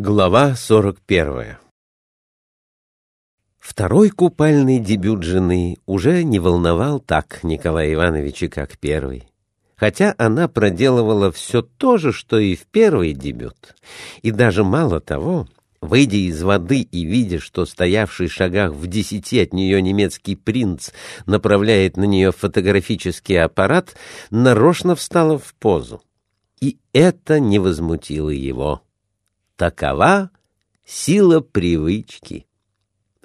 Глава 41 Второй купальный дебют жены уже не волновал так Николая Ивановича, как первый. Хотя она проделывала все то же, что и в первый дебют. И даже мало того, выйдя из воды и видя, что стоявший в шагах в десяти от нее немецкий принц направляет на нее фотографический аппарат, нарочно встала в позу. И это не возмутило его. Такова сила привычки.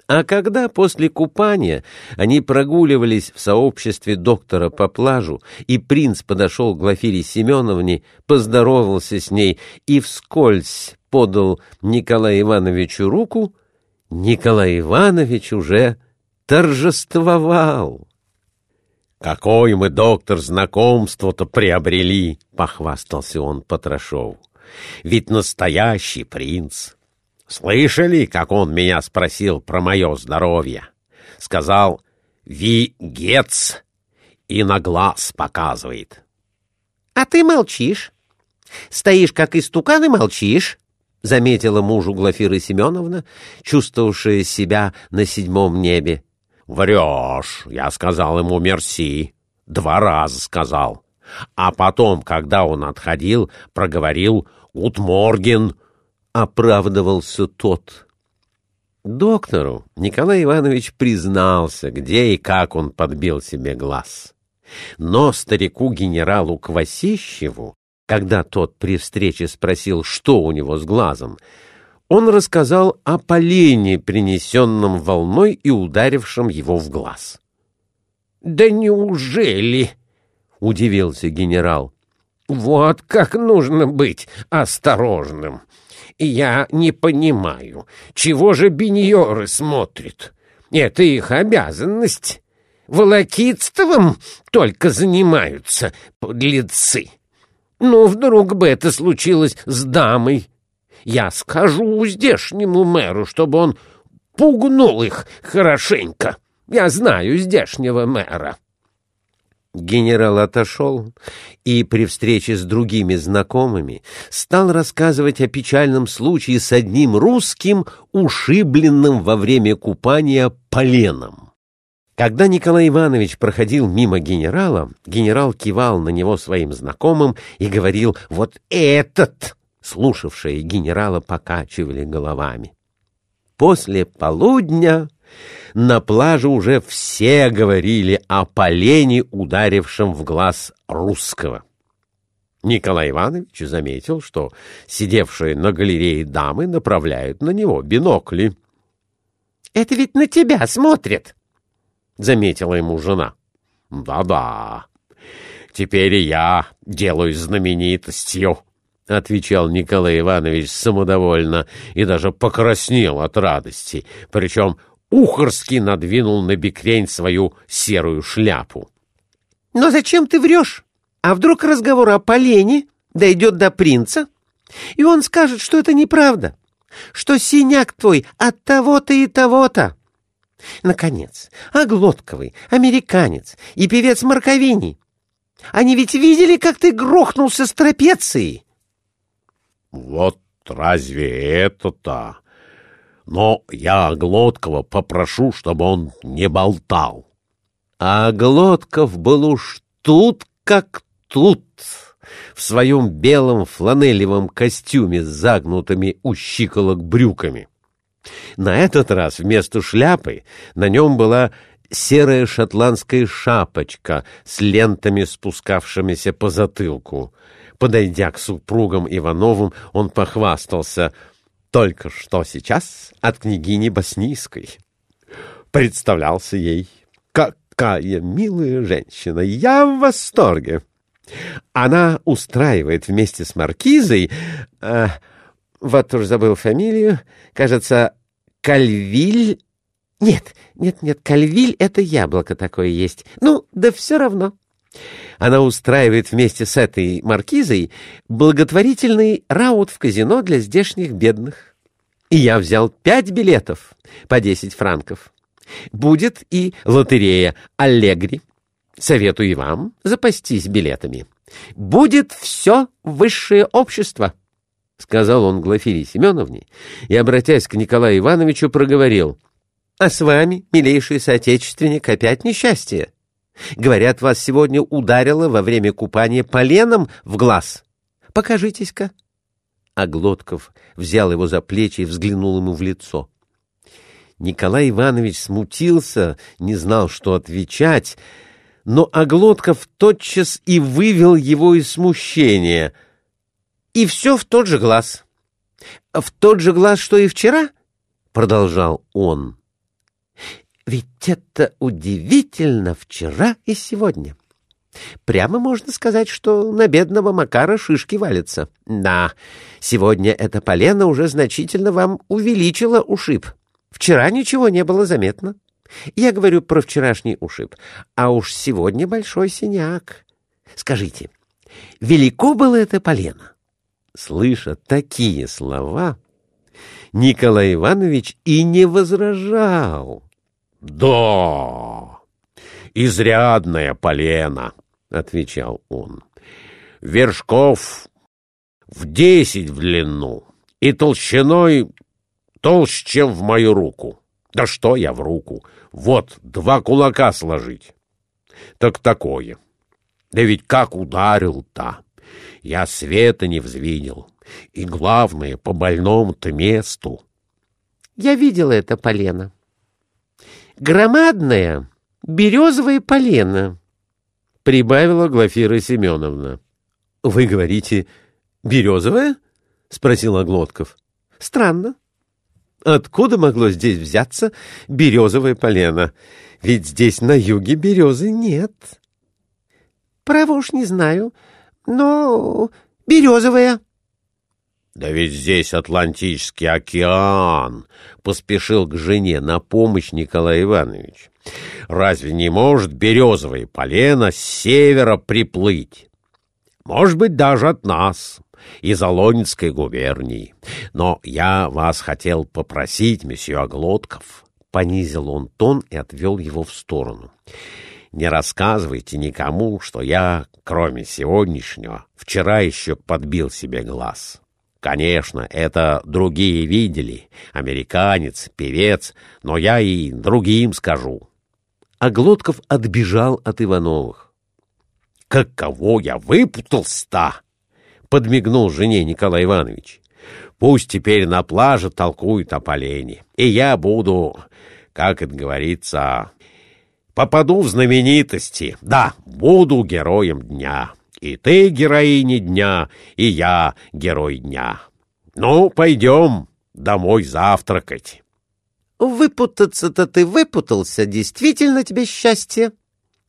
А когда после купания они прогуливались в сообществе доктора по плажу, и принц подошел к Глафире Семеновне, поздоровался с ней и вскользь подал Николаю Ивановичу руку, Николай Иванович уже торжествовал. «Какой мы, доктор, знакомство-то приобрели!» — похвастался он Потрошову. Ведь настоящий принц. Слышали, как он меня спросил про мое здоровье? Сказал «Ви-гец» и на глаз показывает. — А ты молчишь. Стоишь, как истукан, и молчишь, — заметила мужу Глафира Семеновна, чувствовавшая себя на седьмом небе. — Врешь, я сказал ему мерси. Два раза сказал. А потом, когда он отходил, проговорил «Гутморген», — оправдывался тот. Доктору Николай Иванович признался, где и как он подбил себе глаз. Но старику-генералу Квасищеву, когда тот при встрече спросил, что у него с глазом, он рассказал о полене, принесенном волной и ударившем его в глаз. — Да неужели? — удивился генерал. Вот как нужно быть осторожным. Я не понимаю, чего же биньоры смотрят? Это их обязанность. Волокитством только занимаются подлецы. Ну, вдруг бы это случилось с дамой. Я скажу здешнему мэру, чтобы он пугнул их хорошенько. Я знаю здешнего мэра. Генерал отошел и при встрече с другими знакомыми стал рассказывать о печальном случае с одним русским, ушибленным во время купания поленом. Когда Николай Иванович проходил мимо генерала, генерал кивал на него своим знакомым и говорил «Вот этот!» Слушавшие генерала покачивали головами. После полудня на пляже уже все говорили о полене, ударившем в глаз русского. Николай Иванович заметил, что сидевшие на галерее дамы направляют на него бинокли. — Это ведь на тебя смотрят, — заметила ему жена. «Да — Да-да, теперь я делаю знаменитостью, — отвечал Николай Иванович самодовольно и даже покраснел от радости, причем Ухарский надвинул на бикрень свою серую шляпу. — Но зачем ты врешь? А вдруг разговор о полене дойдет до принца, и он скажет, что это неправда, что синяк твой от того-то и того-то? Наконец, Оглотковый, американец и певец Марковини. Они ведь видели, как ты грохнулся с трапецией. — Вот разве это-то? Но я Глоткова попрошу, чтобы он не болтал. А Глотков был уж тут как тут, в своем белом фланелевом костюме с загнутыми у щиколок брюками. На этот раз вместо шляпы на нем была серая шотландская шапочка с лентами, спускавшимися по затылку. Подойдя к супругам Ивановым, он похвастался — только что сейчас от княгини Боснийской. Представлялся ей. Какая милая женщина! Я в восторге! Она устраивает вместе с маркизой... Э, вот уж забыл фамилию. Кажется, Кальвиль... Нет, нет, нет, Кальвиль — это яблоко такое есть. Ну, да все равно. Она устраивает вместе с этой маркизой благотворительный раут в казино для здешних бедных. И я взял пять билетов по десять франков. Будет и лотерея «Аллегри». Советую вам запастись билетами. Будет все высшее общество. — сказал он Глафире Семеновне и, обратясь к Николаю Ивановичу, проговорил. — А с вами, милейший соотечественник, опять несчастье. Говорят, вас сегодня ударило во время купания поленом в глаз. Покажитесь-ка. А Глотков взял его за плечи и взглянул ему в лицо. Николай Иванович смутился, не знал, что отвечать, но Оглотков тотчас и вывел его из смущения. И все в тот же глаз. В тот же глаз, что и вчера, продолжал он. Ведь это удивительно вчера и сегодня. Прямо можно сказать, что на бедного Макара шишки валятся. Да, сегодня это полено уже значительно вам увеличило ушиб. Вчера ничего не было заметно. Я говорю про вчерашний ушиб. А уж сегодня большой синяк. Скажите, велико было это полено? Слыша такие слова, Николай Иванович и не возражал. «Да, изрядная полена», — отвечал он. «Вершков в десять в длину и толщиной толще, чем в мою руку. Да что я в руку? Вот, два кулака сложить. Так такое. Да ведь как ударил-то! Я света не взвидел. И главное, по больному-то месту». «Я видела это полено», громадное березовое полено, — прибавила Глафира Семеновна. — Вы говорите, березовое? — спросил Оглотков. — Странно. Откуда могло здесь взяться березовое полено? Ведь здесь на юге березы нет. — Право уж не знаю, но березовое. Да ведь здесь Атлантический океан, поспешил к жене на помощь Николай Иванович. Разве не может березовое полено с севера приплыть? Может быть, даже от нас, из Олонецкой губернии. Но я вас хотел попросить, месье Оглотков. Понизил он тон и отвел его в сторону. Не рассказывайте никому, что я, кроме сегодняшнего, вчера еще подбил себе глаз. Конечно, это другие видели, американец, певец, но я и другим скажу. А Глотков отбежал от Ивановых. «Каково я выпутался-то!» — подмигнул жене Николай Иванович. «Пусть теперь на плаже толкуют о полене, и я буду, как это говорится, попаду в знаменитости. Да, буду героем дня». И ты героиня дня, и я герой дня. Ну, пойдем домой завтракать. Выпутаться-то ты выпутался, действительно тебе счастье.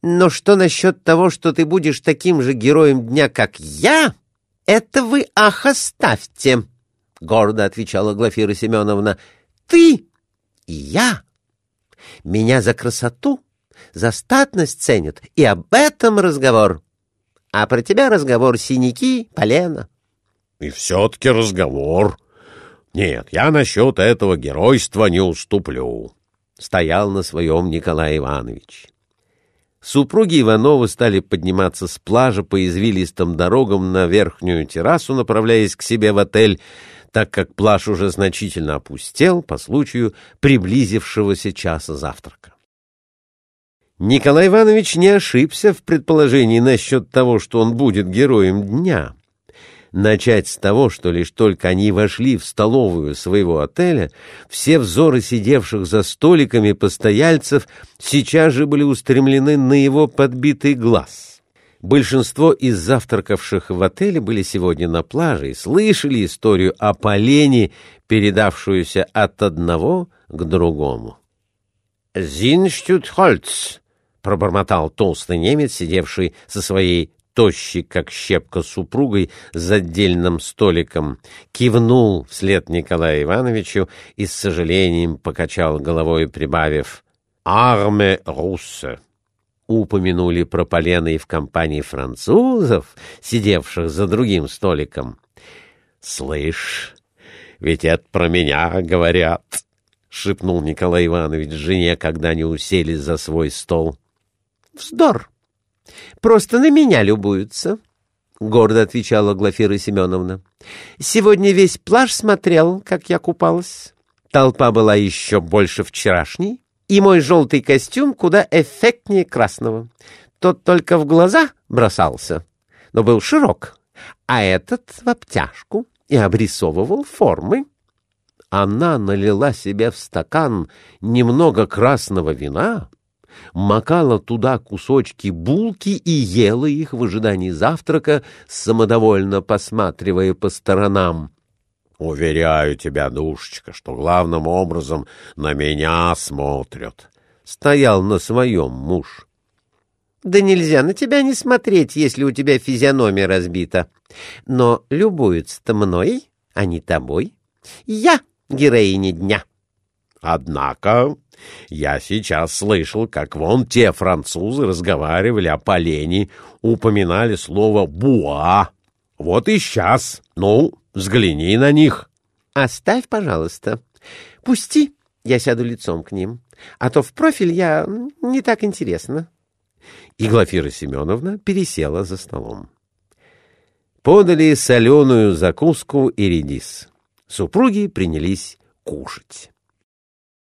Но что насчет того, что ты будешь таким же героем дня, как я, это вы, ах, оставьте, — гордо отвечала Глафира Семеновна. Ты и я. Меня за красоту, за статность ценят, и об этом разговор. А про тебя разговор синяки, полено. И все-таки разговор. Нет, я насчет этого геройства не уступлю. Стоял на своем Николай Иванович. Супруги Ивановы стали подниматься с пляжа по извилистым дорогам на верхнюю террасу, направляясь к себе в отель, так как пляж уже значительно опустел по случаю приблизившегося часа завтрака. Николай Иванович не ошибся в предположении насчет того, что он будет героем дня. Начать с того, что лишь только они вошли в столовую своего отеля, все взоры сидевших за столиками постояльцев сейчас же были устремлены на его подбитый глаз. Большинство из завтракавших в отеле были сегодня на пляже и слышали историю о полене, передавшуюся от одного к другому. «Зинштютхольц», пробормотал толстый немец, сидевший со своей тощей, как щепка, супругой за отдельным столиком, кивнул вслед Николаю Ивановичу и с сожалением покачал головой, прибавив «Арме руссе». Упомянули про полено и в компании французов, сидевших за другим столиком. «Слышь, ведь это про меня говорят», — шепнул Николай Иванович жене, когда они уселись за свой стол. Вздор. Просто на меня любуются. — гордо отвечала Глафира Семеновна. «Сегодня весь плаж смотрел, как я купалась. Толпа была еще больше вчерашней, и мой желтый костюм куда эффектнее красного. Тот только в глаза бросался, но был широк, а этот в обтяжку и обрисовывал формы. Она налила себе в стакан немного красного вина, макала туда кусочки булки и ела их в ожидании завтрака, самодовольно посматривая по сторонам. Уверяю тебя, душечка, что главным образом на меня смотрят. Стоял на своем муж. Да нельзя на тебя не смотреть, если у тебя физиономия разбита. Но любуются-то мной, а не тобой. Я героиня дня. Однако я сейчас слышал, как вон те французы разговаривали о полене, упоминали слово «буа». Вот и сейчас. Ну, взгляни на них. Оставь, пожалуйста. Пусти, я сяду лицом к ним. А то в профиль я не так интересно. И Глафира Семеновна пересела за столом. Подали соленую закуску и редис. Супруги принялись кушать.